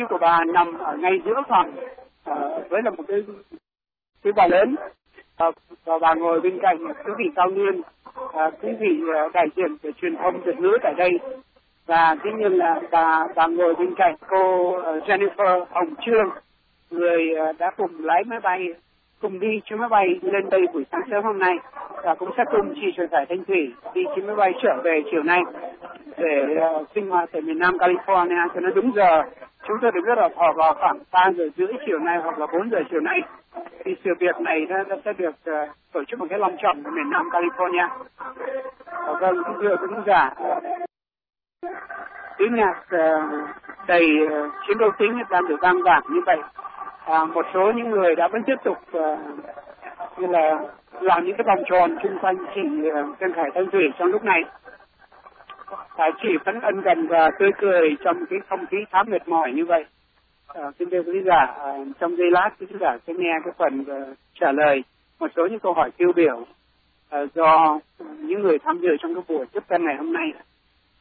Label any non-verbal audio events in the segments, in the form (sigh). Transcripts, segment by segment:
chiếu của bà nằm ở ngay giữa phòng uh, với là một cái cái bà lớn. Uh, và bà ngồi bên cạnh quý vị cao niên. Uh, quý vị uh, đại diện của truyền thông việt ngữ tại đây. Và thế nhưng là bà bà ngồi bên cạnh cô Jennifer Hồng Trương người đã cùng lái máy bay cùng đi chuyến máy bay lên đây buổi sáng sớm hôm nay và cũng sẽ cùng chị truyền tải thanh thủy đi chuyến máy bay trở về chiều nay để uh, sinh hoạt tại miền Nam California. Cho nó đúng giờ chúng tôi được biết là họ vào khoảng 3 giờ rưỡi chiều nay hoặc là 4 giờ chiều nay. Thì sự việc này nó, nó sẽ được uh, tổ chức một cái long trọng ở miền Nam California. Và vâng thưa đúng giả. Tiếng nhạc uh, đầy uh, chiến đấu tính đang được vang vàng như vậy à, một số những người đã vẫn tiếp tục à, như là làm những cái vòng tròn xung quanh chị à, Trần Khải Thanh Thủy trong lúc này. À, chị vẫn ân cần và tươi cười trong cái không khí khá mệt mỏi như vậy. À, xin thưa quý giả à, trong giây lát quý giả sẽ nghe cái phần uh, trả lời một số những câu hỏi tiêu biểu uh, do những người tham dự trong cái buổi tiếp tân ngày hôm nay.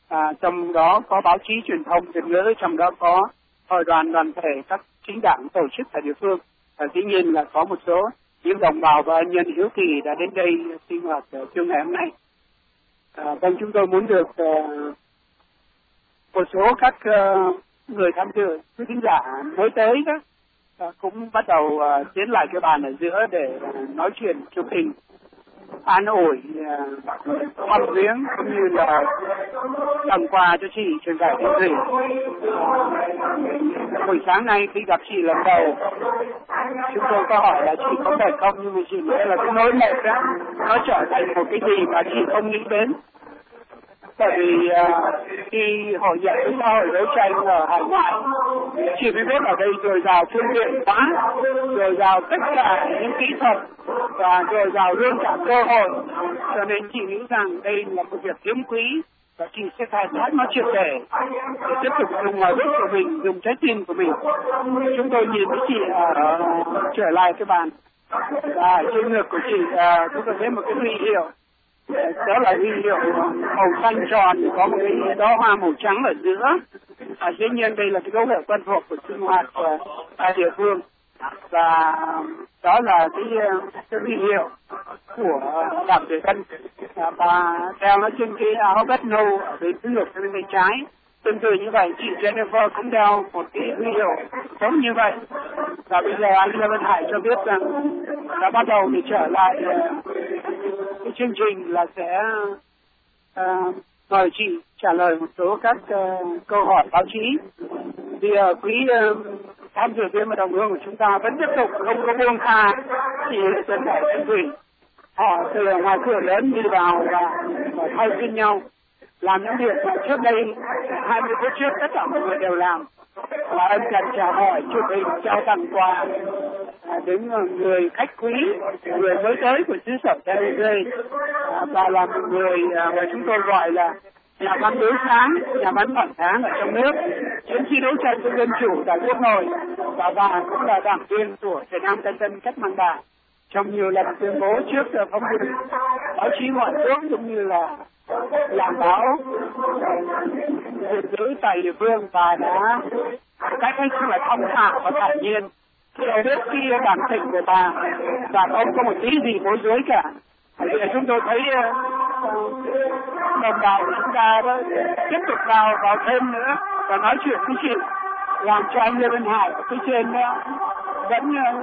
À, trong đó có báo chí truyền thông việt ngữ trong đó có hội đoàn đoàn thể các chính đảng tổ chức tại địa phương. Và dĩ nhiên là có một số những đồng bào và nhân hiếu kỳ đã đến đây sinh hoạt ở chương ngày hôm nay. À, vâng chúng tôi muốn được uh, một số các uh, người tham dự quý khán giả mới tới đó uh, cũng bắt đầu uh, tiến lại cái bàn ở giữa để uh, nói chuyện chụp hình an ủi à, thăm viếng cũng như là tặng quà cho chị truyền giải thiên thủy buổi sáng nay khi gặp chị lần đầu, chúng tôi có hỏi là chị có thể không? Nhưng mà chị nói là cái nỗi mệt đó, nó trở thành một cái gì mà chị không nghĩ đến tại vì uh, khi hội nhận với xã hội đấu tranh ở hải ngoại chỉ mới biết ở đây dồi dào phương tiện quá dồi dào tất cả những kỹ thuật và dồi dào luôn cả cơ hội. Cho nên chị nghĩ rằng đây là một việc hiếm quý và chị sẽ khai thác nó triệt để để tiếp tục dùng ngoài bước của mình dùng trái tim của mình. Chúng tôi nhìn thấy chị ở trở lại cái bàn. Và trên ngực của chị à, chúng tôi thấy một cái huy hiệu đó là huy hiệu màu xanh tròn có một cái đó hoa màu trắng ở giữa. À, dĩ nhiên đây là cái dấu hiệu quen thuộc của sinh hoạt của à, địa phương. Và đó là cái cái huy hiệu của đảng việt tân. À, và đeo nó trên cái áo vest nâu ở bên ngực bên bên trái tương tự như vậy chị Jennifer cũng đeo một cái huy hiệu giống như vậy. Và bây giờ anh Lê Văn Hải cho biết rằng đã bắt đầu thì trở lại à, của chương trình là sẽ uh, mời chị trả lời một số các uh, câu hỏi báo chí. Thì uh, quý uh, tham dự viên và đồng hương của chúng ta vẫn tiếp tục không có buông tha thì Trần Đại Thanh Thủy họ từ ngoài cửa lớn đi vào và, và thay phiên nhau làm những việc mà trước đây 20 phút trước tất cả mọi người đều làm. Và ân cần chào hỏi chụp hình trao tặng quà à, đến người khách quý người mới tới của xứ sở Tây à, và là một người à, mà chúng tôi gọi là nhà văn đối sáng, nhà văn phản sáng ở trong nước, chiến sĩ đấu tranh cho dân chủ tại quốc hội và bà cũng là đảng viên của Việt Nam Tân Dân Cách Mạng Đảng trong nhiều lần tuyên bố trước phóng viên, báo chí ngoại quốc cũng như là làm báo giữ tại địa phương và đã cách hết sức là thông thạo và thản nhiên. Tôi biết khi bản tình của bà và không có một tí gì bối rối cả. Thì chúng tôi thấy ờ, đồng bào của chúng ta đó tiếp tục vào vào thêm nữa và nói chuyện cái chuyện làm cho anh Lê Văn Hải ở phía trên đó. Vẫn ờ,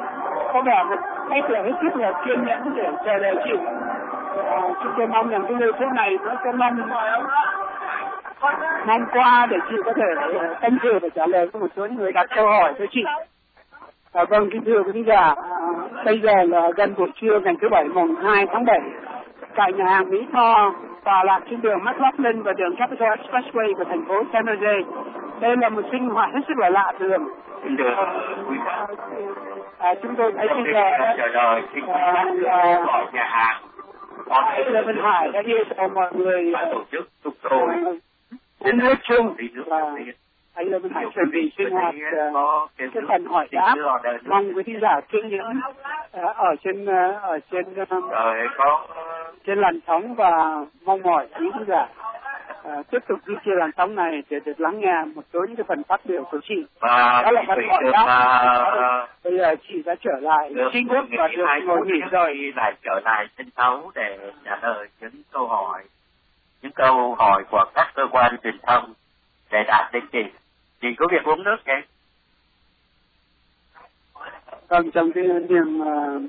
có vẻ một cái là hết sức là kiên nhẫn để chờ đợi chị ờ, chúng tôi mong rằng cái giây phút này nó sẽ mong năm qua để chị có thể ờ, tâm sự và trả lời cho một số những người đặt câu hỏi cho chị À, vâng, kính thưa quý giả, bây giờ là gần buổi trưa ngày thứ bảy mùng 2 tháng 7 tại nhà hàng Mỹ Tho tòa lạc trên đường McLaughlin và đường Capital Expressway của thành phố San Jose. Đây là một sinh hoạt hết sức là lạ thường. Được. À, chúng tôi thấy bây giờ nhà hàng. Lê Văn Hải đã yêu cầu mọi người tổ chức chúc tôi uống nước chung và anh Lê Văn Hải chuẩn bị sinh hoạt cái phần hỏi đáp mong quý thính giả kiên nhẫn ở trên ở trên trên làn sóng và mong mỏi quý thính giả à, tiếp tục duy trì làn sóng này để được lắng nghe một số những cái phần phát biểu của chị. và Đó là phần Thủy hỏi được đáp. à, Bây giờ chị đã trở lại chính thức và được ngồi nghỉ rồi. lại trở lại sân khấu để trả lời những câu hỏi những câu hỏi của các cơ quan truyền thông để đạt đến chị chị có việc uống nước vậy Vâng, trong cái niềm uh,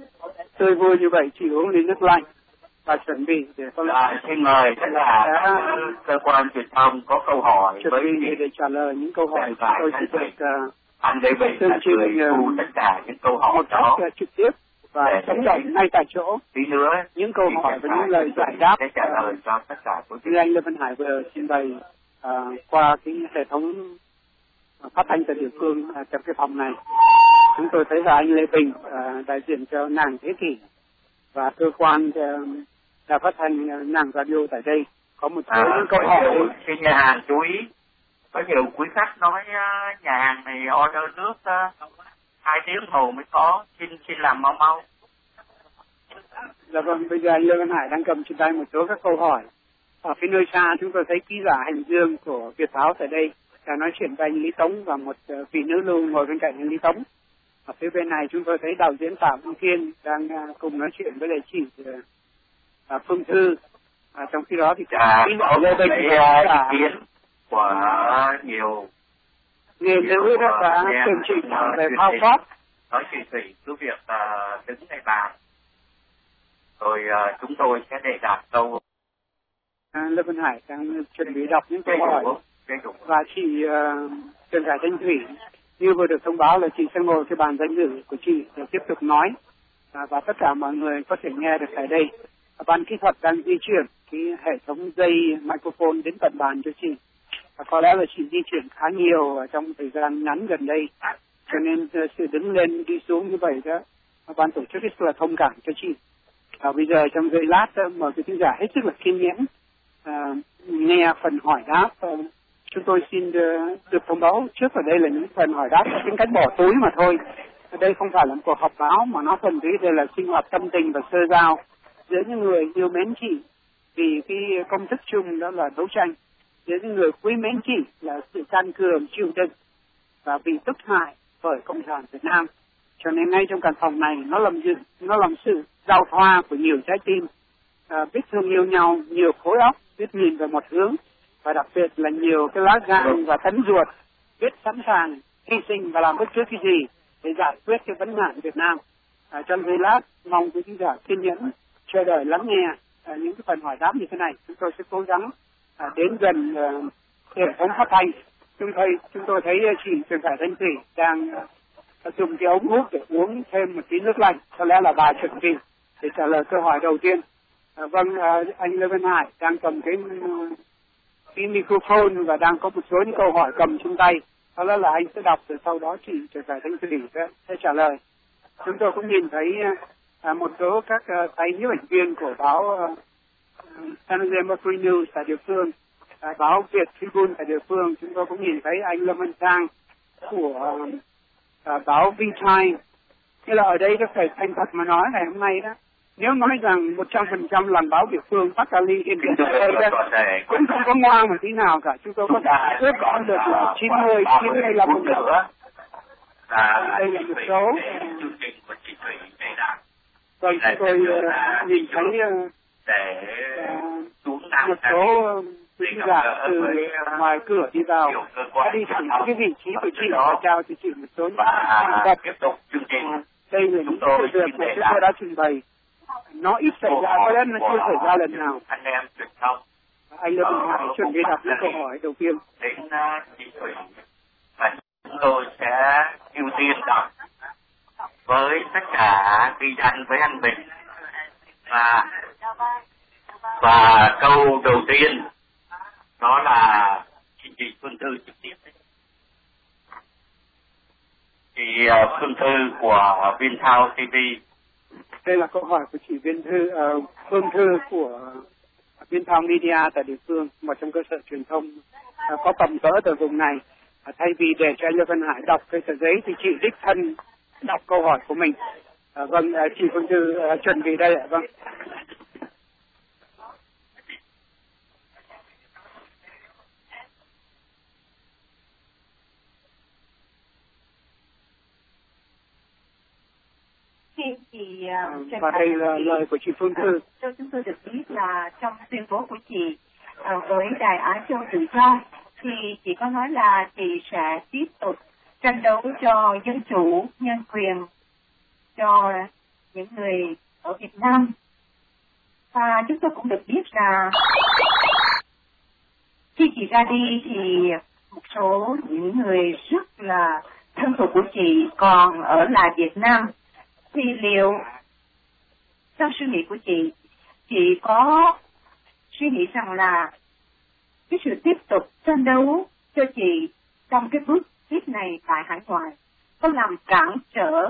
tươi vui như vậy, chị uống ly nước lạnh và chuẩn bị để có Dạ, xin mời tất cả các cơ quan truyền thông có câu hỏi với chị để trả lời những câu hỏi Dạ, tôi dạ, sẽ dạ. được uh, anh Bình Chương là người thu tất cả những câu hỏi đó. uh, trực tiếp và Để- sống động ngay tại chỗ. tí nữa những câu hỏi và những lời giải đáp sẽ trả lời cho tất cả quý vị. anh Lê Văn Hải vừa trình bày à, qua cái hệ thống phát thanh tại địa phương à, trong cái phòng này. Chúng tôi thấy là anh Lê Bình à, đại diện cho nàng thế kỷ và cơ quan à, đài phát thanh à, nàng radio tại đây. Có một số À, những câu hỏi. xin nhà hàng chú ý. Có nhiều quý khách nói ờ, nhà hàng này order nước ờ, hai tiếng hồ mới có. Xin xin làm mau mau. Dạ vâng, bây giờ anh Lê Văn Hải đang cầm trên tay một số các câu hỏi. Ở phía nơi xa chúng tôi thấy ký giả hành dương của Việt Báo tại đây. Đang nói chuyện với anh Lý Tống và một ờ, vị nữ lưu ngồi bên cạnh anh Lý Tống. Ở phía bên này chúng tôi thấy đạo diễn Phạm Văn Thiên đang ờ, cùng nói chuyện với lại chị ờ, Phương Thư. À, trong khi đó thì Dạ, ký giả có Lê một Bình cái và ờ, cả ý kiến của nhiều nghề nữ đó đã tường trình về thao tác. nói chị Thủy cứ việc ờ, đứng này bàn rồi ờ, chúng tôi sẽ đề đạt câu À, Lê Văn Hải đang chuẩn bị đọc những câu hỏi. và chị uh, Trần Khải Thanh Thủy như vừa được thông báo là chị sẽ ngồi cái bàn danh dự của chị để tiếp tục nói à, và tất cả mọi người có thể nghe được tại đây à, ban kỹ thuật đang di chuyển cái hệ thống dây microphone đến tận bàn cho chị. Và có lẽ là chị di chuyển khá nhiều trong thời gian ngắn gần đây. Cho nên ờ, sự đứng lên đi xuống như vậy đó ban tổ chức rất là thông cảm cho chị. Và bây giờ trong giây lát ờ, mời quý khán giả hết sức là kiên nhẫn à, nghe phần hỏi đáp à, chúng tôi xin được thông báo trước ở đây là những phần hỏi đáp những tính cách bỏ túi mà thôi. Ở đây không phải là một cuộc họp báo mà nó thuần túy đây là sinh hoạt tâm tình và sơ giao giữa những người yêu mến chị vì cái công thức chung đó là đấu tranh giữa những người quý mến chị là sự can cường chịu đựng và bị tức hại bởi cộng sản Việt Nam. Cho nên ngay trong căn phòng này nó làm sự nó làm sự giao thoa của nhiều trái tim. À, biết thương yêu nhau nhiều khối óc biết nhìn về một hướng và đặc biệt là nhiều cái lá gan và tấn ruột biết sẵn sàng hy sinh và làm bất cứ cái gì để giải quyết cái vấn nạn Việt Nam. À, trong giây lát mong quý khán giả kiên nhẫn chờ đợi lắng nghe à, những cái phần hỏi đáp như thế này. Chúng tôi sẽ cố gắng à, đến gần à, hệ thống phát thanh. Chúng tôi chúng tôi thấy à, chị Trần Khải Thanh Thủy đang dùng cái ống hút để uống thêm một tí nước lạnh. Có lẽ là bà chuẩn bị để trả lời câu hỏi đầu tiên. À, vâng à, anh Lê Văn Hải đang cầm cái cái microphone và đang có một số những câu hỏi cầm trong tay. Đó là, là anh sẽ đọc rồi sau đó chị trở về Thanh Thủy sẽ, sẽ trả lời. Chúng tôi cũng nhìn thấy à, một số các à, tay nhiếp ảnh viên của báo à, San Jose Mercury News tại địa phương à, báo Việt Tribune tại địa phương chúng tôi cũng nhìn thấy anh Lâm Văn Sang của à, báo V Time như là ở đây có phải thành thật mà nói ngày hôm nay đó nếu nói rằng một trăm phần trăm làm báo địa phương Bắc Cali hiện thể cũng không có ngoan một tí nào cả. Chúng tôi có thể ước có được chín mươi chín mươi là một phút nữa là Đây là một số. để chương trình của chị Thủy đạt vâng chúng tôi ờ, nhìn thấy ờ, để ờ, xuống một số quý khán giả từ ngoài cửa đi vào. đã đi thẳng cái vị trí của chị và trao cho chị một số những và vật tiếp tục chương trình. Đây là những sự việc mà chúng tôi đã trình bày. Nó ít xảy ra có lẽ nó chưa xảy ra lần nào. anh em truyền thông anh Lê Bình Hải chuẩn bị đọc những câu hỏi đầu tiên. Đến uh, chị Thủy. Và chúng tôi sẽ ưu tiên đọc với tất cả ghi anh với anh Bình. Và và câu đầu tiên đó là chị chị Phương Thư trực tiếp. Chị ờ, Phương Thư của vinthao TV đây là câu hỏi của chị Viên Thư uh, Phương Thư của Viên Media tại địa phương một trong cơ sở truyền thông uh, có tầm cỡ ở vùng này. Uh, thay vì để cho anh Lê Văn Hải đọc cái tờ giấy thì chị đích thân đọc câu hỏi của mình. À, vâng, à, chị Phương Thư à, chuẩn bị đây ạ. Vâng. À, à, và đây là lời của chị Phương Thư. Cho chúng tôi được biết là trong tuyên bố của chị với Đài Á Châu Tự Do thì chị có nói là chị sẽ tiếp tục tranh đấu cho dân chủ, nhân quyền cho những người ở Việt Nam. Và chúng tôi cũng được biết là khi chị ra đi thì một số những người rất là thân thuộc của chị còn ở lại Việt Nam thì liệu trong suy nghĩ của chị chị có suy nghĩ rằng là cái sự tiếp tục tranh đấu cho chị trong cái bước tiếp này tại hải ngoại có làm cản trở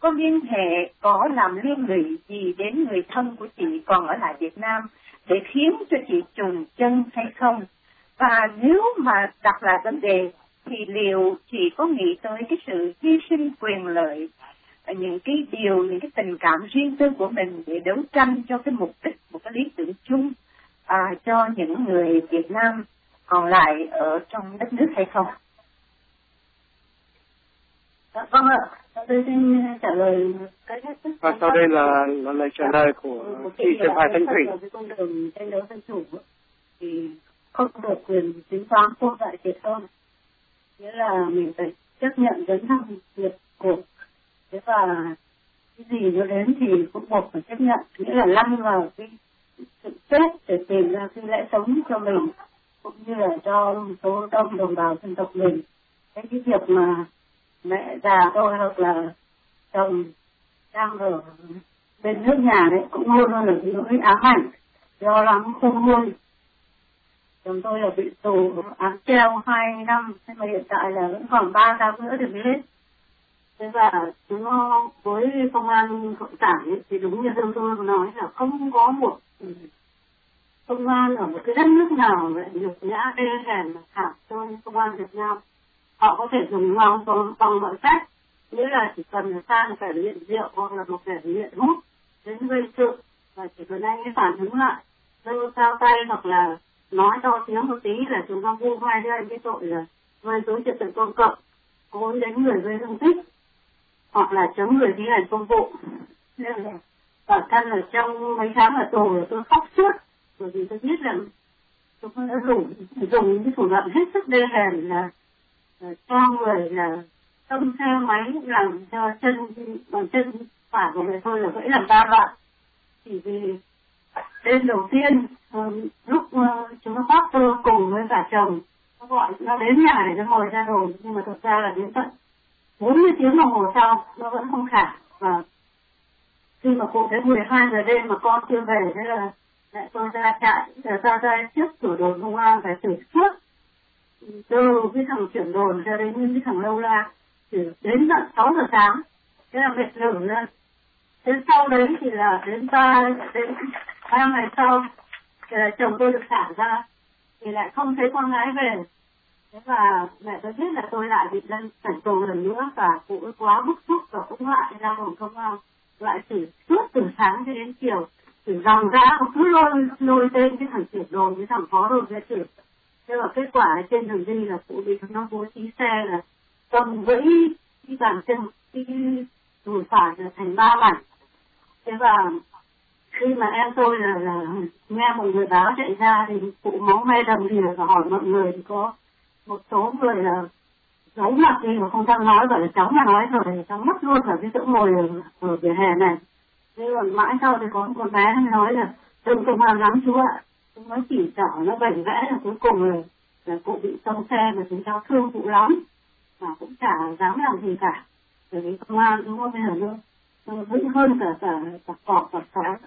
có liên hệ có làm liên lụy gì đến người thân của chị còn ở lại Việt Nam để khiến cho chị trùng chân hay không và nếu mà đặt lại vấn đề thì liệu chị có nghĩ tới cái sự hy sinh quyền lợi những cái điều những cái tình cảm riêng tư của mình để đấu tranh cho cái mục đích một cái lý tưởng chung à, cho những người Việt Nam còn lại ở trong đất nước hay không? Dạ, vâng ạ, tôi xin trả lời cái hết sức. Và sau đây là, là lời trả lời của chị Trần Hoài Thanh Thủy. Cái con đường tranh đấu dân chủ thì không được quyền tính toán vô đại thiệt hơn. Nghĩa là mình phải chấp nhận dấn thân nghiệp của thế và cái gì nó đến thì cũng buộc phải chấp nhận nghĩa là lăn vào cái sự chết để tìm ra cái lẽ sống cho mình cũng như là cho số đông đồng bào dân tộc mình cái cái việc mà mẹ già tôi hoặc là chồng đang ở bên nước nhà đấy cũng luôn luôn ở bị nỗi ám ảnh. Lo lắng không nguôi chồng tôi là bị tù án treo hai năm nhưng mà hiện tại là vẫn còn ba năm nữa thì mới hết. Thế và chúng với công an cộng sản ấy, thì đúng như chồng tôi nói là không có một công an ở một cái đất nước nào lại nhục nhã đê hèn thảm cho công an Việt Nam họ có thể dùng ngon bằng, bằng mọi cách nghĩa là chỉ cần sang kẻ luyện rượu hoặc là một kẻ luyện hút đến gây sự và chỉ cần anh ấy phản ứng lại giơ cao tay hoặc là nói to tiếng một tí là chúng ta vu vai với anh cái tội là gây dối trật tự công cộng cố đến người gây thương tích hoặc là chống người thi hành công vụ. Nên là bản thân là trong mấy tháng ở tù là tôi khóc suốt bởi vì tôi biết là tôi đã dùng dùng những cái thủ đoạn hết sức đê hèn là, con cho người là tâm xe máy làm cho chân, bằng chân phải của người tôi là gãy làm ba đoạn. Chỉ vì đêm đầu tiên ờ, lúc ờ, chúng nó khóc, tôi cùng với cả chồng, nó gọi nó đến nhà để nó ngồi ra rồi, nhưng mà thực ra là đến tận 40 tiếng đồng hồ sau, nó vẫn không khả. Và khi mà cụ thấy 12 giờ đêm mà con chưa về, thế là lại tôi ra trại ra ra trước cửa đồn công an phải xử trước từ cái thằng chuyển đồn cho đến cái thằng lâu la, thì đến tận sáu giờ sáng, thế là mệt lử ra đến sau đấy thì là đến ba đến ba ngày sau, thì là chồng tôi được thả ra, thì lại không thấy con gái về. Thế và mẹ tôi biết là tôi lại bị lên cảnh tù lần nữa, và cụ ấy quá bức xúc và cũng lại ra đồn công an. Lại chỉ suốt từ sáng cho đến chiều chỉ dòng ra cứ lôi lôi tên cái thằng chuyển đồn, cái thằng phó đồn ra chửi thế và kết quả trên đường đi là cụ bị nó bố trí xe là cầm vẫy đi bàn chân cái đùi phải là thành ba mảnh. Thế và khi mà em tôi là, là nghe một người báo chạy ra thì cụ máu me đầm đìa và hỏi mọi người thì có một số người là giấu mặt đi mà không dám nói gọi là cháu mà nói rồi thì cháu mất luôn ở cái chỗ ngồi ở, ở vỉa hè này. Thế còn mãi sau thì có một bé nói là đừng công an lắm chú ạ nó chỉ trỏ nó bảnh vẽ là cuối cùng rồi. Là cụ bị tông xe và chúng cháu thương cụ lắm. Mà cũng chả dám làm gì cả. Bởi vì công an đúng không bây giờ nó nó vững hơn cả cả cả cọp cả cá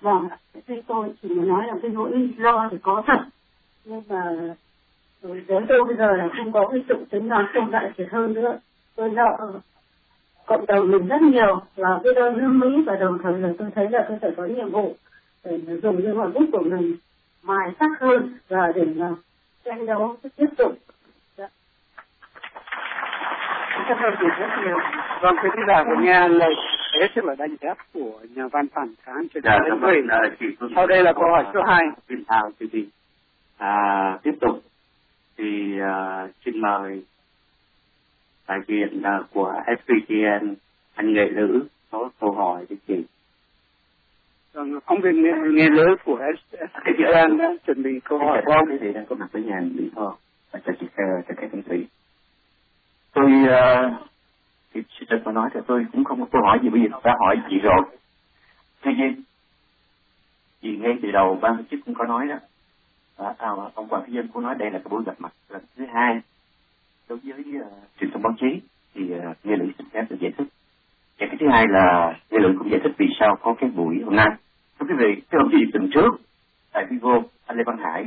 vâng thế tôi chỉ muốn nói là cái nỗi lo thì có thật. Nhưng mà ừ, đến tôi bây giờ là không có cái sự tính toán tồn đại thì hơn nữa. Tôi sợ cộng đồng mình rất nhiều. Và cái đơn nước mỹ và đồng thời là tôi thấy là tôi phải có nhiệm vụ để dùng những hoạt bút của mình mài sắc hơn và để là tranh đấu tiếp tục Cảm ơn chị rất nhiều. Vâng, quý khán giả của nghe lời hết sức là đánh giá của nhà văn phản kháng trên dạ, ơn uh, chị Sau đây là câu hỏi số 2. Xin chào chị Thị. À, tiếp tục thì uh, xin mời đại diện uh, của SPTN anh nghệ lữ có câu hỏi cho chị Vâng, phóng viên nghe, nghe lứa của SK Giang đã chuẩn bị câu hỏi của ông. Vị đang có mặt với nhà Mỹ Tho và cho chị cho các thanh thủy. Tôi uh, thì chị Trần có nói thì tôi cũng không có câu hỏi gì bây giờ đã hỏi chị rồi. Tuy nhiên, chị ngay từ đầu ban tổ chức cũng có nói đó. À, à, ông Hoàng Thế Dân cũng nói đây là cái buổi gặp mặt lần thứ hai đối với uh, truyền thông báo chí thì uh, nghe lữ xin phép được giải thích. Và cái thứ hai là nghe lữ cũng giải thích vì sao có cái buổi hôm nay. Thưa quý vị, thưa ông chị tuần trước tại Vivo, anh Lê Văn Hải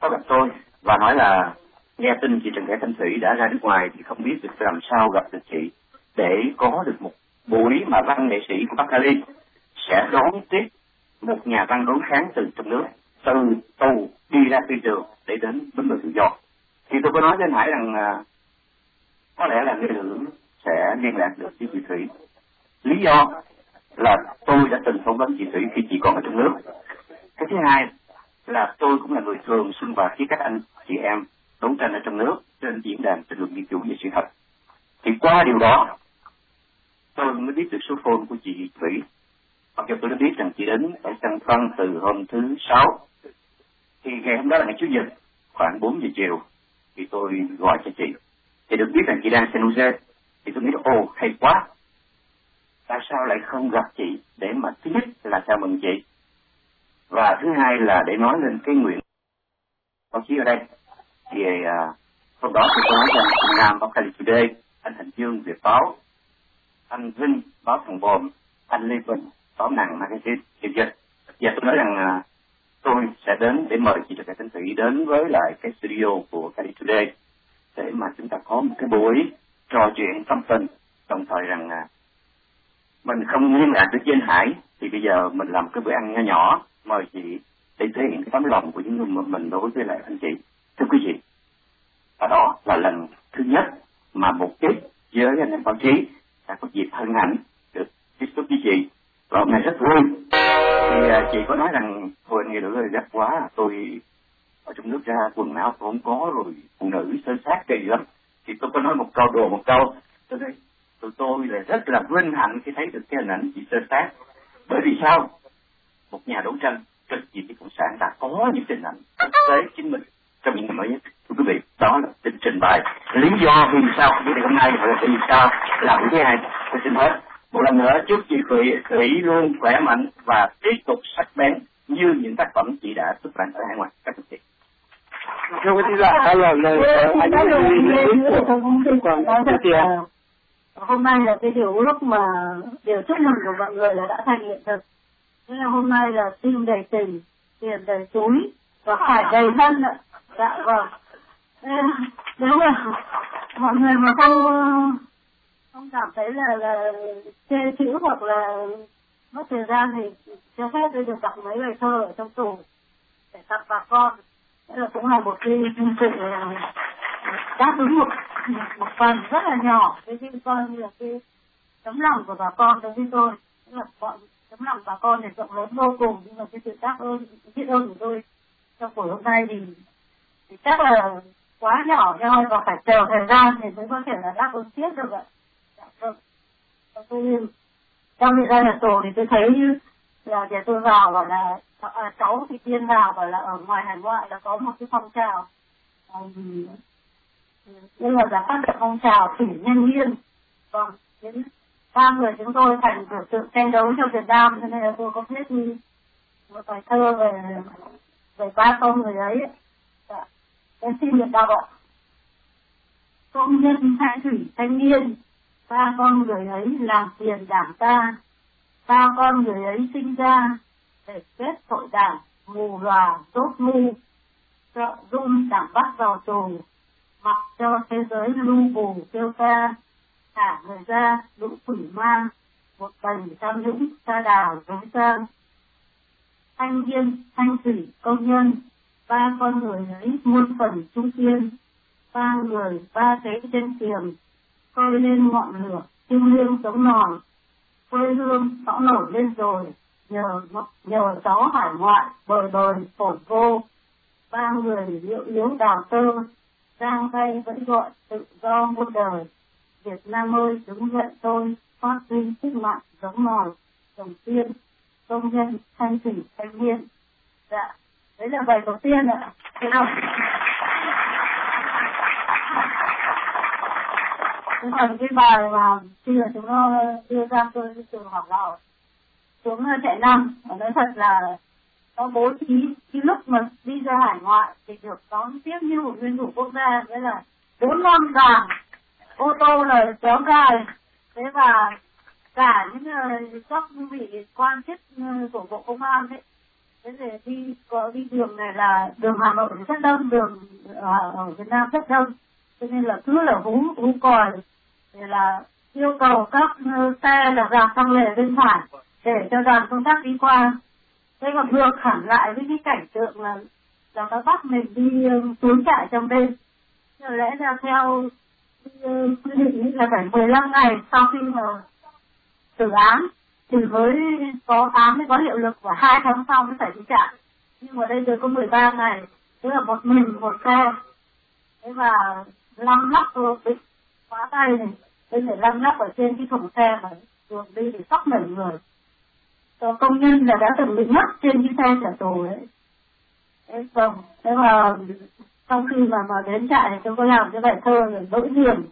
có gặp tôi và nói là nghe tin chị Trần Thị Thanh Thủy đã ra nước ngoài thì không biết được làm sao gặp được chị để có được một buổi mà văn nghệ sĩ của Bắc Cali sẽ đón tiếp một nhà văn đối kháng từ trong nước từ tù đi ra phi trường để đến bến bờ tự do. Thì tôi có nói với anh Hải rằng à, có lẽ là người lượng sẽ liên lạc được với chị Thủy. Lý do là tôi đã từng phỏng vấn chị Thủy khi chị còn ở trong nước. Cái thứ hai là tôi cũng là người thường sinh hoạt với các anh chị em đấu tranh ở trong nước trên diễn đàn tranh luận nghiên cứu về sự thật. Thì qua điều đó, tôi mới biết được số phone của chị Thủy. Mặc dù tôi đã biết rằng chị đến ở San Fran từ hôm thứ sáu. Thì ngày hôm đó là ngày chủ nhật, khoảng 4 giờ chiều, thì tôi gọi cho chị. Thì được biết rằng chị đang San Jose thì tôi nghĩ ồ, hay quá tại sao lại không gặp chị để mà thứ nhất là chào mừng chị? Và thứ hai là để nói lên cái nguyện báo chí ở đây. Thì uh, hôm đó tôi có nói rằng Trung Nam báo Cali Today anh Thành Dương Việt báo anh Vinh báo Thằng Bồm anh Lê Bình báo Nàng Magazine Kiểm Dịch và tôi nói rằng uh, tôi sẽ đến để mời chị Trần Thanh Thủy đến với lại cái studio của Cali Today để mà chúng ta có một cái buổi trò chuyện tâm tình đồng thời rằng uh, mình không liên lạc được với anh Hải. Thì bây giờ mình làm cái bữa ăn nhỏ nhỏ, mời chị để thể hiện cái tấm lòng của những người mà mình đối với lại anh chị. Thưa quý vị, và đó là lần thứ nhất mà một kết với anh em báo chí đã có dịp hân hạnh được tiếp xúc với chị. Và hôm nay rất vui. Thì à, chị có nói rằng thôi nghe được rồi rất quá, tôi ở trong nước ra, quần áo không có, rồi phụ nữ sơ sát kỳ lắm. Thì tôi có nói một câu đồ một câu. Tôi nói tụi tôi là rất là vinh hạnh khi thấy được cái hình ảnh chị sơ sát bởi vì sao một nhà đấu tranh cực kỳ cộng sản đã có những hình ảnh thực tế chính mình trong những năm mới nhất thưa quý vị đó là trình trình bày lý do vì sao buổi ngày hôm nay và vì sao là buổi thứ hai tôi xin hết một lần nữa chúc chị Thủy Thủy luôn khỏe mạnh và tiếp tục sắc bén như những tác phẩm chị đã xuất bản ở hải ngoại các quý vị thưa quý vị giả đó là lời của anh của còn tiếp tiền hôm nay là cái điều lúc mà điều chúc mừng của mọi người là đã thành hiện thực. Thế là hôm nay là tim đầy tình, tiền đầy túi và phải đầy thân ạ. Dạ vâng. Nếu mà mọi người mà không ờ, không cảm thấy là là chê chữ hoặc là mất thời gian thì cho phép tôi được đọc mấy bài thơ ở trong tủ để tặng bà con. Thế là cũng là một cái sự đáp ứng một một phần rất là nhỏ. Với cái coi như là cái tấm lòng của bà con đối với tôi tức là bọn tấm lòng bà con thì rộng lớn vô cùng nhưng mà cái sự tác ơn biết ơn của tôi trong buổi hôm nay thì, thì chắc là quá nhỏ thôi và phải chờ thời gian thì mới có thể là đáp ứng tiếp được ạ. Dạ vâng. vâng tôi trong thời gian là tù thì tôi thấy như là để tôi vào gọi là à, cháu thì tiên vào gọi là ở ngoài hải ngoại là có một cái phong trào um, nhưng mà đã phát động phong trào thủy nhân viên vâng những ba người chúng tôi thành biểu tượng tranh đấu cho Việt Nam, cho nên là tôi có viết một bài thơ về về ba con người ấy. Dạ. em xin được đọc ạ. Công nhân hai thủy thanh niên, ba con người ấy làm tiền đảng ta. Ba con người ấy sinh ra để kết tội đảng, mù lòa tốt ngu. Trợ dung đảng bắt vào tù mặc cho thế giới lung bù kêu ca, thả người ra lũ quỷ ma một bầy tham nhũng xa đào dối gian thanh viên thanh thủy, công nhân, ba con người ấy muôn phần trung kiên ba người, ba thế trên tiềm khơi lên ngọn lửa, thiêng liêng sống nòn quê hương tỏ nổi lên rồi, nhờ nhờ gió hải ngoại bờ đồi phổn vô. Ba người liệu yếu đào tơ sang tay vẫn gọi tự do muôn đời. Việt Nam ơi đứng dậy tôi, phát huy sức mạnh giống nòi đồng tiên, công nhân, thanh thủy, thanh niên. Dạ đấy là bài đầu tiên ạ. Thế nào? Thế còn cái bài mà khi mà chúng nó đưa ra tôi trường học nào xuống chạy năm nó thật là có bố trí cái lúc mà đi ra hải ngoại thì được đón tiếp như một nguyên thủ quốc gia nghĩa là bốn năm vàng ô tô là kéo dài. Thế và cả những các vị quan chức ừ, của bộ công an đấy thế để đi có đi đường này là đường hà nội rất đông đường ở, ở việt nam rất đông. Cho nên là cứ là hú hú còi để là yêu cầu các ừ, xe là ra sang lề bên phải để cho đoàn công tác đi qua thế còn ngược hẳn lại với cái cảnh tượng là là nó bắt mình đi ờ, xuống chạy trong đêm. Lẽ ra theo ờ, quy định là phải 15 ngày sau khi mà xử án, thì mới có án, mới có hiệu lực và hai tháng sau mới phải đi chạy nhưng mà đây giờ có 13 ngày tức là một mình một xe. Thế và lăn lóc bị khóa tay này đây phải lăn lóc ở trên cái thùng xe mà đường đi thì sóc nảy người. Ờ, công nhân là đã từng bị mất trên cái xe trả tù đấy. Vâng thế mà sau khi mà mà đến trại thì tôi có làm cái bài thơ là nỗi niềm.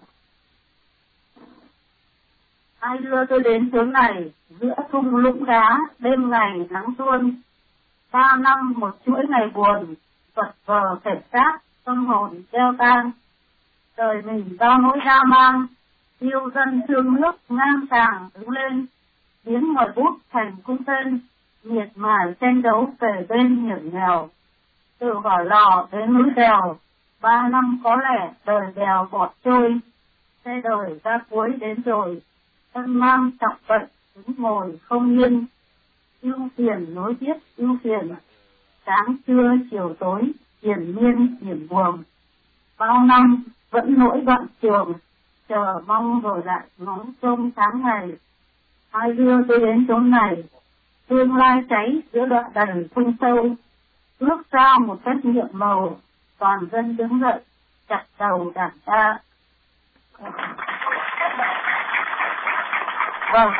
Ai đưa tôi đến hướng này, giữa thung lũng đá, đêm ngày nắng xuân ba năm một chuỗi ngày buồn, vật vờ thể xác tâm hồn treo tan đời mình do nỗi đa mang, yêu dân thương nước ngang tàng đứng lên biến ngòi bút thành cung tên, miệt mài tranh đấu về bên hiểm nghèo. Từ vỏ lò đến núi đèo, ba năm có lẽ đời đèo bọt trôi. Xe đời ra cuối đến rồi, thân mang trọng vận đứng ngồi không yên. Ưu phiền nối tiếp, ưu phiền. Sáng trưa, chiều tối, hiển miên hiển buồn bao năm, vẫn nỗi bận trường, chờ mong rồi lại ngóng trông sáng ngày ai đưa tôi đến chỗ này, tương lai cháy giữa đoạn đần khung sâu bước ra một cách nhiệm màu, toàn dân đứng dậy, chặt đầu đảng ta. Vâng.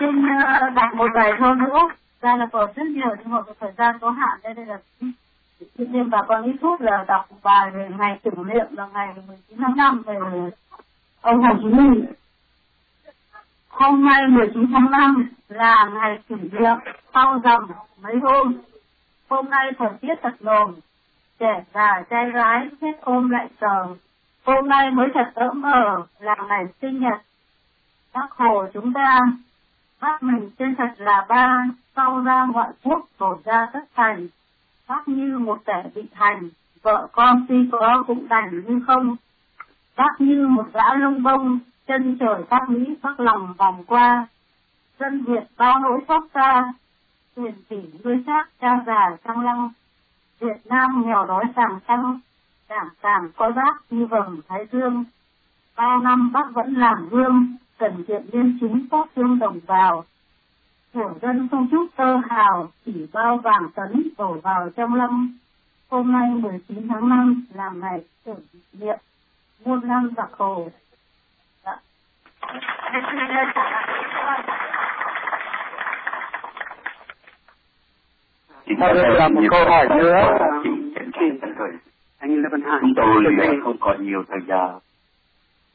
Xin ờ, đọc một bài thơ nữa. Ra là còn rất nhiều, nhưng mà thời gian có hạn đây đây là xin thêm bà con ít phút là đọc bài về ngày tưởng niệm là ngày 19 tháng 5 về ông Hồ Chí Minh hôm nay 19 tháng 5 là ngày kỷ niệm sau dầm mấy hôm. Hôm nay thời tiết thật nồm trẻ già trai gái hết ôm lại chờ. hôm nay mới thật ấm mờ là ngày sinh nhật. Bác hồ chúng ta, bác mình trên thật là ba, sau ra ngoại quốc đổ ra tất thành. Bác như một kẻ bị thành vợ con tuy có cũng đành như không. Bác như một gã lông bông chân trời các mỹ bắc lòng vòng qua, dân việt bao nỗi xót xa, tiền tỷ nuôi xác cha già trong lăng. Việt nam nghèo đói sàng trăng đảng càng có bác như vầng thái dương. Bao năm bác vẫn làm gương, cần chuyện liên chính tốt thương đồng bào. Thổ dân không chút tơ hào, chỉ bao vàng tấn đổ vào trong lâm hôm nay 19 tháng 5 là ngày tưởng niệm muôn năm giặc hồ. Chị có là một câu hỏi nữa. Anh Lê Văn Hải. Chúng tôi không còn nhiều thời gian.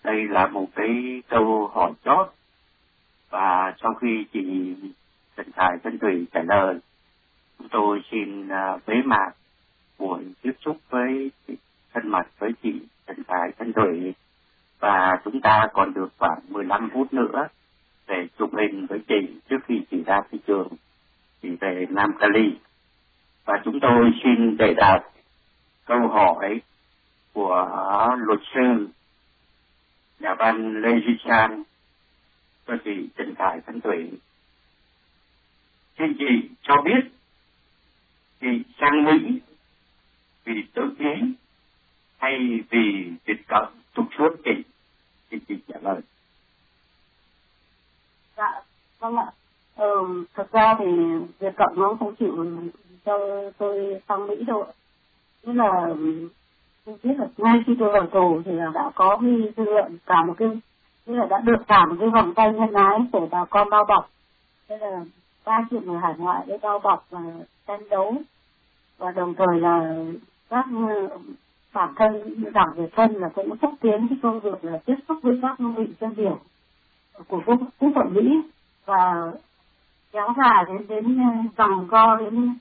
Đây là một cái câu hỏi chót và sau khi chị Trần Thái Tân Thủy trả lời, chúng tôi xin uh, bế mạc buổi tiếp xúc với thân mật với chị Trần Thái Tân Thủy và chúng ta còn được khoảng 15 phút nữa để chụp hình với chị trước khi chị ra thị trường, chị về Nam Cali và chúng tôi xin để đạt câu hỏi của luật sư, nhà văn Lê Duy Sang cho chị Trần Thái Thanh Thủy. Xin chị cho biết, chị sang Mỹ vì tự ý hay vì dịch cộng trục xuất chị? thì chị trả lời. Dạ, vâng ạ. Ừ, thật ra thì việc cộng nó không chịu cho tôi sang Mỹ đâu. Tức là tôi biết là ngay khi tôi vào tù thì đã có cái dư luận cả một cái như là đã được cả một cái vòng tay nhân ái của bà con bao bọc thế là ba triệu người hải ngoại để bao bọc và tranh đấu và đồng thời là các bản thân đảng việt thân là cũng xúc tiến cái công việc là tiếp xúc với các vị dân biểu của quốc quốc hội mỹ và kéo dài đến đến ờ, vòng co đến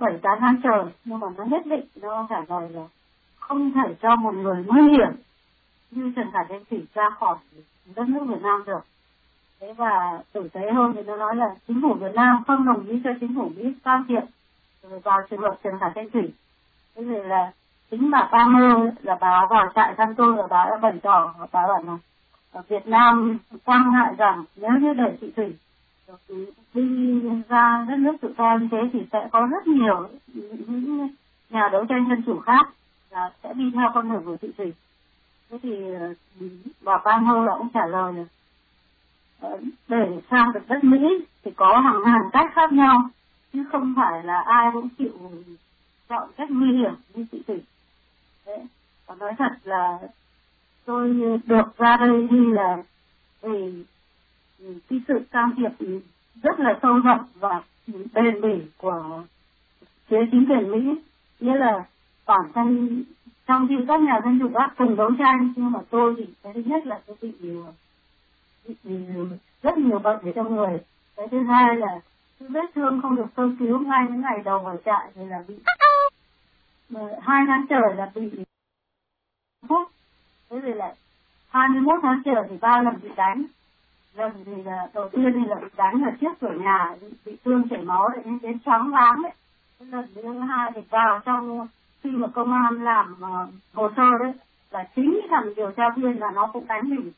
bảy, tám tháng trời nhưng mà nó nhất định nó phải nói là không thể cho một người nguy hiểm như Trần Khải Thanh Thủy ra khỏi đất nước Việt Nam được. Thế và tử tế hơn thì nó nói là chính phủ Việt Nam không đồng ý cho chính phủ Mỹ can thiệp vào trường hợp Trần Khải Thanh Thủy. Thế thì là chính bà Palmer là bà vào trại thăm tôi và bà đã bày tỏ, bà bảo là, ở Việt Nam quan ngại rằng nếu như để chị Thủy đi ra đất nước tự do như thế thì sẽ có rất nhiều những nhà đấu tranh dân chủ khác là sẽ đi theo con đường của chị Thủy. Thế thì ừ, bà Phan Hô là cũng trả lời là ờ, để sang được đất Mỹ thì có hàng ngàn cách khác nhau, chứ không phải là ai cũng chịu chọn cách nguy hiểm như chị Thủy và nói thật là tôi được ra đây đi là vì cái sự can thiệp rất là sâu rộng và bền bỉ của phía chính quyền Mỹ. Nghĩa là bản thân trong khi các nhà dân chủ khác cùng đấu tranh nhưng mà tôi thì cái thứ nhất là tôi bị, bị, bị rất nhiều bệnh ở trong người. Cái thứ hai là vết thương không được sơ cứu ngay những ngày đầu vào trại thì là bị hai tháng trời là bị thuốc thế rồi lại 21 tháng trời thì ba lần bị đánh. Lần thì là đầu tiên thì là bị đánh ở trước cửa nhà bị, thương chảy máu đến đến choáng váng đấy lần thứ hai thì vào trong khi mà công an làm uh, hồ sơ đấy là chính thằng điều tra viên là nó cũng đánh mình.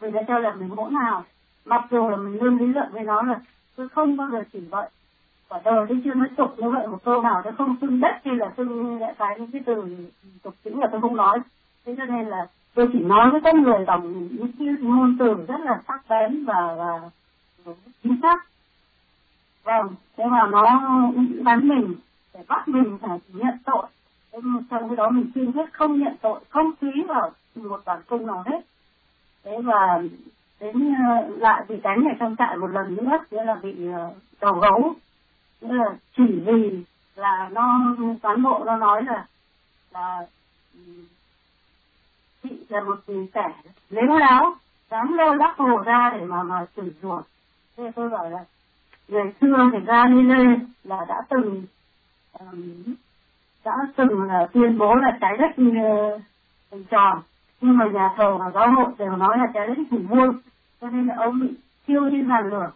Vì đã cho là mình hỗn hào. Mặc dù là mình luôn lý luận với nó là tôi không bao giờ chỉ vậy quả đời tôi chưa nói tục như vậy một câu nào tôi không xưng đất hay là xưng lại cái những cái từ tục chính là tôi không nói. Thế cho nên là tôi chỉ nói với các người bằng những cái ngôn từ rất là sắc bén và, và chính xác. Vâng thế mà nó đánh mình để bắt mình phải nhận tội. Trong khi đó mình kiên quyết không nhận tội không ký vào một bản cung nào hết. Thế và đến ờ, lại bị đánh ở trong trại một lần nữa nghĩa là bị ờ, đầu gấu là chỉ vì là nó cán bộ nó nói là là ừ, chị là một kẻ lếu láo dám lôi lắc hồ ra để mà mà chửi rủa. Thế tôi bảo là ngày xưa thì Galilei là đã từng um, đã từng là tuyên bố là trái đất ờ, hình tròn. Nhưng mà nhà thờ và giáo hội đều nói là trái đất hình vuông cho nên là ông bị siêu như hàng lửa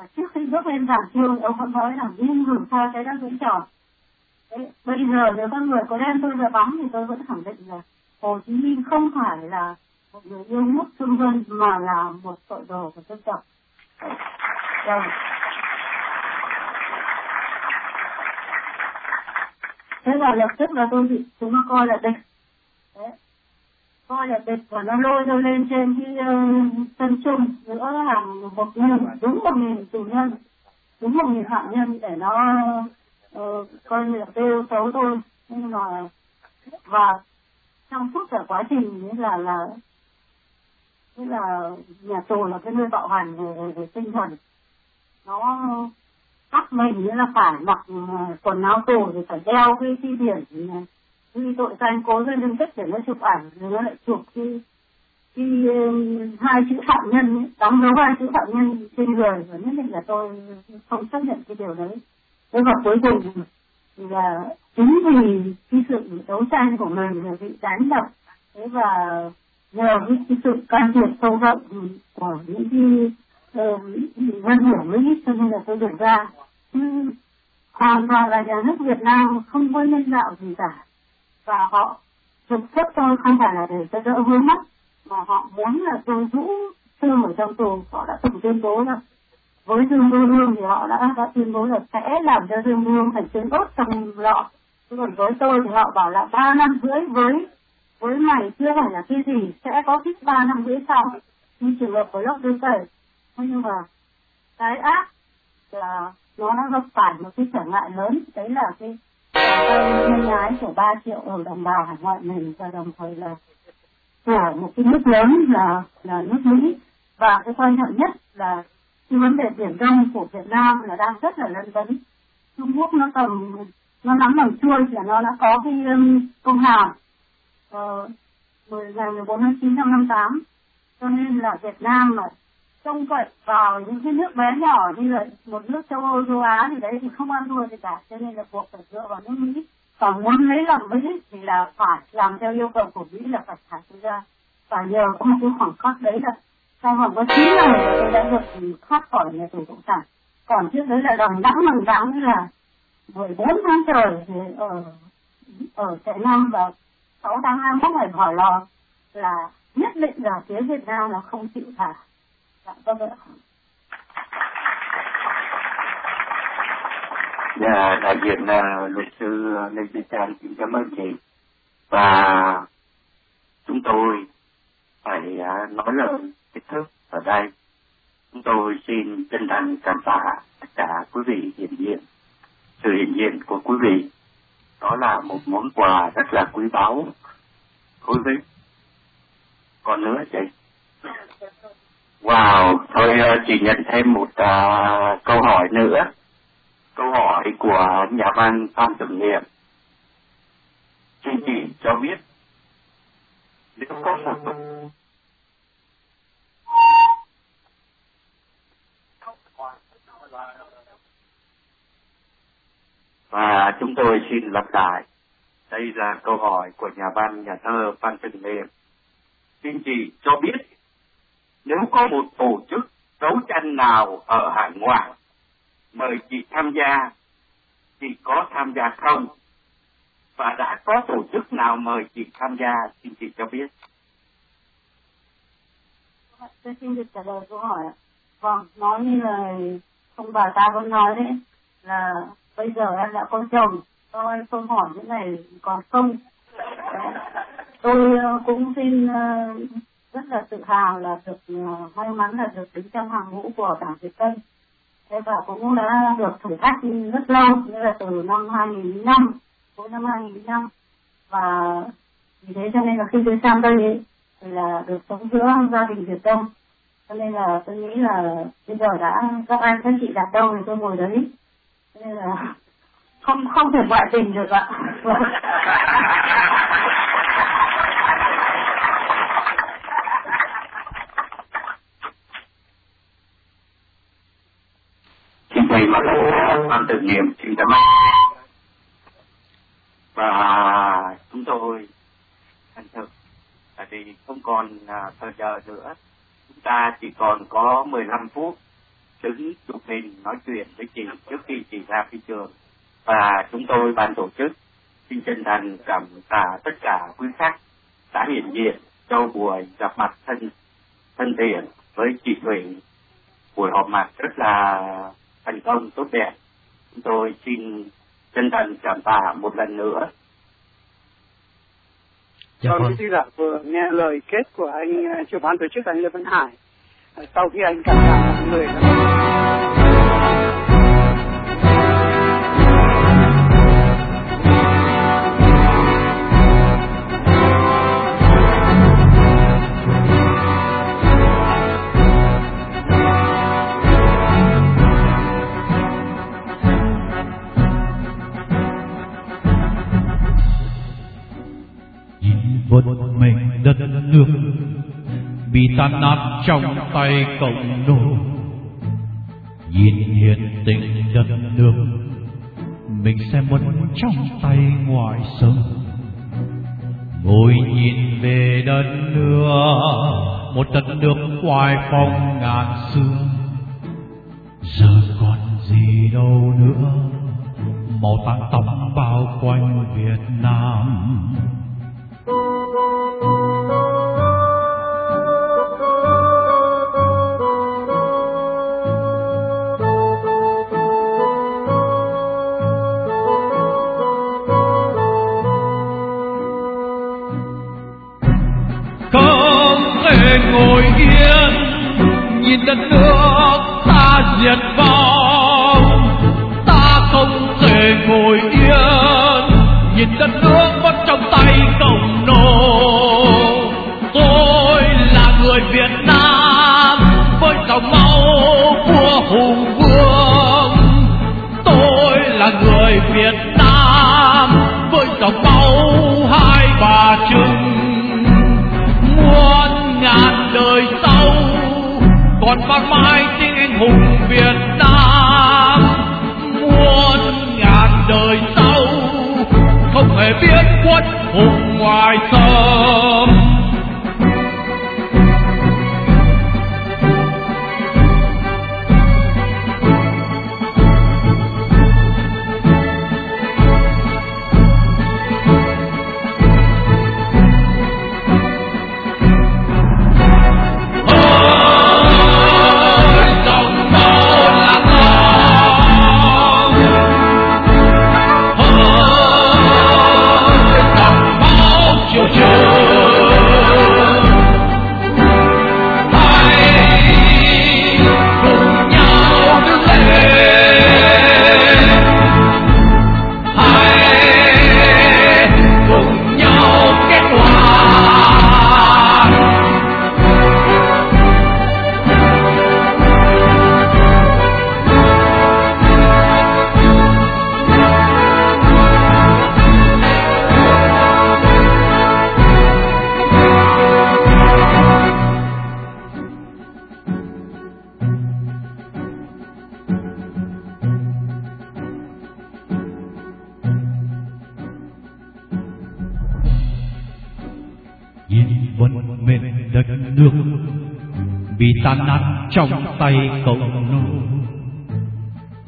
và trước khi bước lên giảng trường ông vẫn nói là nhưng dù sao trái đất vẫn tròn Đấy, bây giờ nếu các người có đem tôi ra bóng thì tôi vẫn khẳng định là Hồ Chí Minh không phải là một người yêu nước thương dân mà là một tội đồ của dân tộc. Vâng. thế là lập tức là tôi bị chúng nó coi là địch đấy coi là địch và nó lôi nó lên trên cái uh, sân chung giữa hàng một nghìn đúng một nghìn tù nhân đúng một nghìn phạm nhân để nó uh, coi như là kêu xấu thôi. Nhưng mà và trong suốt cả quá trình như là là như là nhà tù là cái nơi bạo hành về, về tinh thần. Nó bắt mình nghĩa là phải mặc ờ, quần áo tù thì phải đeo cái thi điển ghi tội danh cố gây thương tích để nó chụp ảnh rồi nó lại chụp cái cái um, hai chữ phạm nhân đóng dấu hai chữ phạm nhân trên người và nhất định là tôi không chấp nhận cái điều đấy. Thế và cuối cùng là chính vì cái sự đấu tranh của mình là bị đánh đập thế và nhờ cái, cái sự can thiệp sâu rộng của những cái um, văn hiểu Mỹ cho nên là tôi được ra. Hoàn toàn là nhà nước Việt Nam không có nhân đạo gì cả và họ thực chất tôi không phải là để cho đỡ vướng mắt mà họ muốn là tôi giữ thương ở trong tù. Họ đã từng tuyên bố là với Dương Đô Lương thì họ đã, đã tuyên bố là sẽ làm cho Dương Đô Lương thành chứng tốt trong lọ. Còn với tôi thì họ bảo là ba năm rưỡi với với mày chưa phải là cái gì sẽ có thích ba năm rưỡi sau. Như trường hợp của lốc đơn tẩy nhưng mà cái ác là nó đã gặp phải một cái trở ngại lớn đấy là cái nhân ái của ba triệu đồng đồng bào hải ngoại mình và đồng thời là của một cái nước lớn là là nước Mỹ. Và cái quan trọng nhất là cái vấn đề biển đông của Việt Nam là đang rất là lớn vấn. Trung Quốc nó cầm nó nắm bằng chuôi là nó đã có cái um, công hàm uh, ngày 14 tháng 9 năm 58 cho nên là Việt Nam mà trông cậy vào ờ, những cái nước bé nhỏ như là một nước châu Âu, châu Á thì đấy thì không ăn thua gì cả. Cho nên là buộc phải dựa vào nước Mỹ. Còn muốn lấy lòng Mỹ thì là phải làm theo yêu cầu của Mỹ là phải thả tôi ra. Và nhờ có một cái khoảng khắc đấy là sau khoảng có chín ngày tôi đã được thoát khỏi nhà tù cộng sản. Còn trước đấy là đằng đẵng đằng đẵng là 14 tháng trời thì ở ở trại Nam và 6 tháng 21 ngày khỏi lò là nhất định là phía Việt Nam là không chịu thả dạ vâng, vâng ạ. Dạ, đại diện là luật sư Lê Thị Trang xin cảm ơn chị. Và chúng tôi phải à, nói lời kết thúc ở đây. Chúng tôi xin chân thành cảm tạ tất cả quý vị hiện diện sự hiện diện của quý vị. Đó là một món quà rất là quý báu đối với còn nữa chị wow thôi ờ, chỉ nhận thêm một uh, câu hỏi nữa. Câu hỏi của nhà văn phan tưởng niệm. Xin chị cho biết nếu có một và chúng tôi xin lặp lại. Đây là câu hỏi của nhà văn nhà thơ phan trần niệm. Xin chị cho biết nếu có một tổ chức đấu tranh nào ở hải ngoại, mời chị tham gia, chị có tham gia không? Và đã có tổ chức nào mời chị tham gia xin chị cho biết. Tôi xin được trả lời câu hỏi vâng nói như là ông bà ta có nói đấy, là bây giờ em đã có chồng, tôi không hỏi cái này còn không. Tôi ờ, cũng xin ờ, rất là tự hào là được ờ, may mắn là được đứng trong hàng ngũ của đảng Việt Tân. Thế và cũng đã được thử thách rất lâu như là từ năm 2005 cuối năm 2005 và vì thế cho nên là khi tôi sang đây thì là được sống giữa gia đình Việt tông cho nên là tôi nghĩ là bây giờ đã, các anh, các chị đạt đâu thì tôi ngồi đấy. Cho nên là không không thể ngoại tình được ạ. (laughs) xin mà ban tự niệm xin cảm ơn và chúng tôi thành thực tại vì không còn à, thời giờ nữa. Chúng ta chỉ còn có 15 phút đứng chụp hình nói chuyện với chị trước khi chị ra phi trường. Và chúng tôi ban tổ chức xin chân thành cảm tạ tất cả quý khách đã hiện diện cho buổi gặp mặt thân thân thiện với chị Thủy buổi họp mặt rất là thành công tốt đẹp. Tôi xin chân thành cảm tạ một lần nữa. Dạ vâng. Thưa giả vừa nghe lời kết của anh trưởng ban tổ chức anh Lê Văn Hải. Sau khi anh cảm tạ mọi người vận tan nát trong tay cộng nô. Nhìn hiện tình đất nước, mình sẽ muốn trong tay ngoại xâm ngồi nhìn về đất nước, một đất nước hoài phong ngàn xưa giờ còn gì đâu nữa màu tang tóc bao quanh Việt Nam. Ngồi yên, nhìn đất nước ta diệt vong. Ta không thể ngồi yên, nhìn đất nước mất trong tay cộng nô còn vang mãi tiếng anh hùng việt nam, muôn ngàn đời sau, không hề biết khuất hùng ngoài sớm tan nát trong tay cậu nô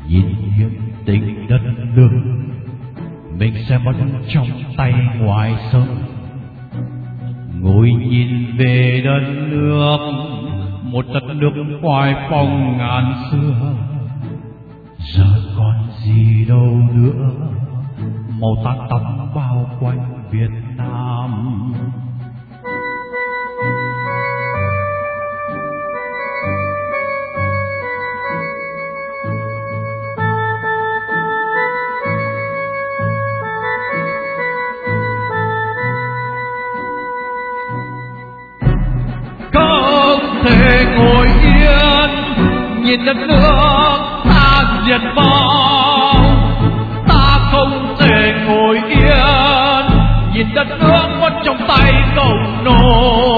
nhìn hiện tình đất nước, mình sẽ mất trong tay ngoài sông ngồi nhìn về đất nước, một đất nước hoài phong ngàn xưa. Giờ còn gì đâu nữa, màu tán tóc bao quanh Việt Nam. Ngồi yên, nhìn đất nước ta diệt vong. Ta không thể ngồi yên, nhìn đất nước mất trong tay cộng nô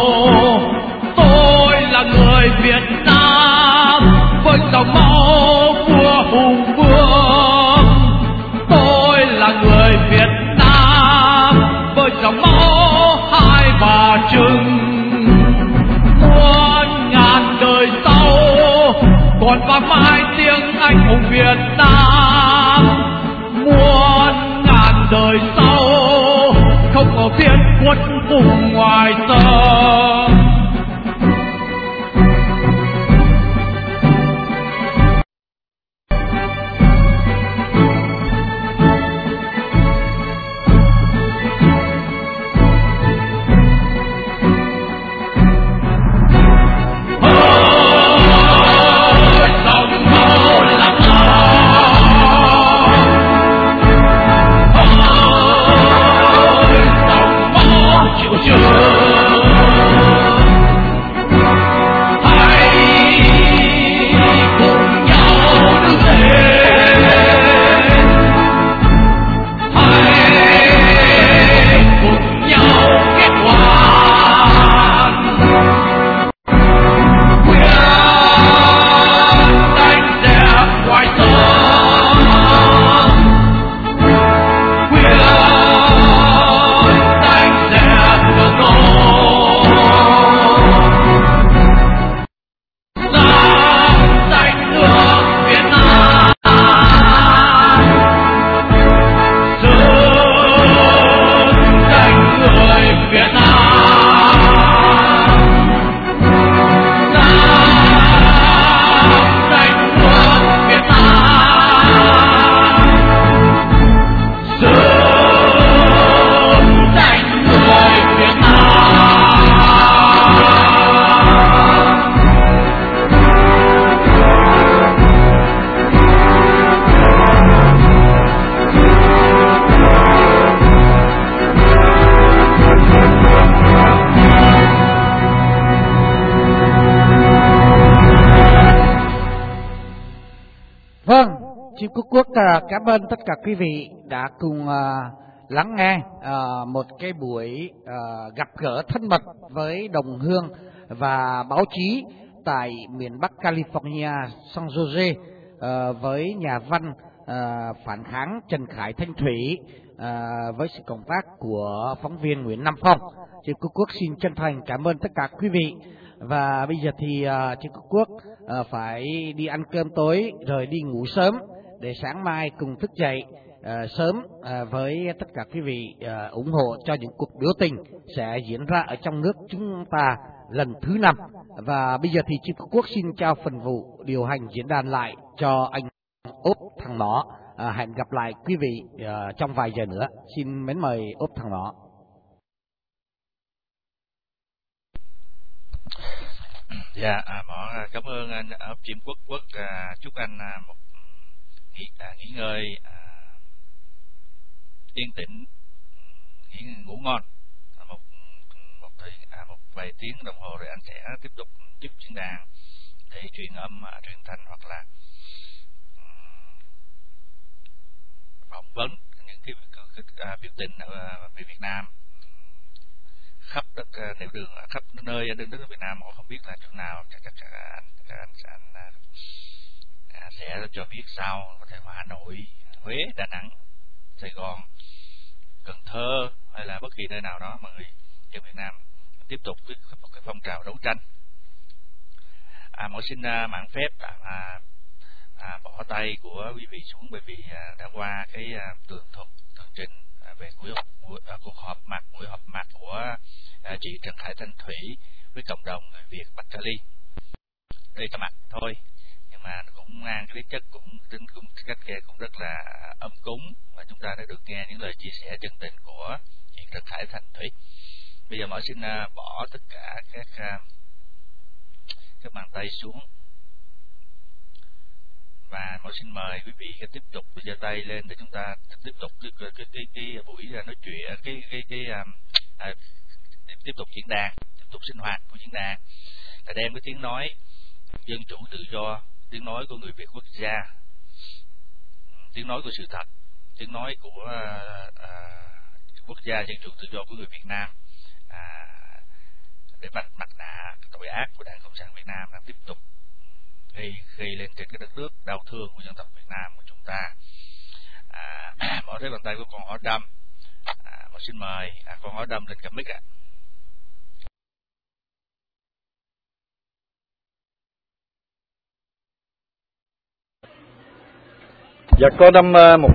cảm ơn tất cả quý vị đã cùng uh, lắng nghe uh, một cái buổi ờ, gặp gỡ thân mật với đồng hương và báo chí tại miền Bắc California, San Jose với nhà văn phản kháng Trần Khải Thanh Thủy với sự cộng tác của phóng viên Nguyễn Nam Phong. Chị Quốc Quốc xin chân thành cảm ơn tất cả quý vị và bây giờ thì uh, chị Quốc Quốc uh, phải đi ăn cơm tối rồi đi ngủ sớm để sáng mai cùng thức dậy uh, sớm uh, với tất cả quý vị uh, ủng hộ cho những cuộc biểu tình sẽ diễn ra ở trong nước chúng ta lần thứ năm. Và bây giờ thì Trương Quốc xin trao phần vụ điều hành diễn đàn lại cho anh ốp thằng nó à, hẹn gặp lại quý vị à, trong vài giờ nữa. Xin mến mời ốp thằng nó dạ à, mỏ cảm ơn anh à, ở chim quốc. Quốc à, chúc anh à, một nghỉ, à, nghỉ ngơi à, yên tĩnh nghỉ ngủ ngon. À, một một thời à, một vài tiếng đồng hồ rồi anh sẽ tiếp tục giúp diễn đàn để truyền âm à, truyền thanh hoặc là phỏng vấn những cái, cái, cái à, biểu tình ở à, về Việt Nam. Khắp đất uh, nẻo đường à, khắp nơi đất nước Việt Nam họ không biết là chỗ nào. Chắc chắc anh anh, anh, anh à, sẽ cho biết sau có thể là Hà Nội Huế Đà Nẵng Sài Gòn Cần Thơ hay là bất kỳ nơi nào đó mà người dân Việt Nam tiếp tục với một cái phong trào đấu tranh. À, mỗi xin à, mạng phép à, à, bỏ tay của quý vị xuống bởi vì à, đã qua cái à, tường thuật tường trình à, về buổi, buổi à, cuộc họp mặt buổi họp mặt của à, chị Trần Hải Thanh Thủy với cộng đồng người Việt Bạch Cali đây các mặt thôi mà nó cũng mang cái chất cũng tính cũng cách nghe cũng rất là âm cúng. Và chúng ta đã được nghe những lời chia sẻ chân tình của chị Trần Hải Thanh Thủy. Bây giờ mở xin à, bỏ tất cả các à, các bàn tay xuống. Và mọi xin mời quý vị tiếp tục giơ tay lên để chúng ta tiếp tục cái cái cái, cái, cái buổi à, nói chuyện cái cái cái, cái à, tiếp tục diễn đàn tiếp tục sinh hoạt của diễn đàn. Là đem cái tiếng nói dân chủ tự do tiếng nói của người Việt quốc gia tiếng nói của sự thật tiếng nói của à, à, quốc gia dân chủ tự do của người Việt Nam à, để mặt mặt nạ tội ác của đảng cộng sản Việt Nam đang tiếp tục gây gây lên trên cái đất nước đau thương của dân tộc Việt Nam của chúng ta à, (clears throat) mở thấy bàn tay của con hỏi đâm à, xin mời à, con hỏi đâm lên cầm mic ạ à. Dạ có đâm ờ, một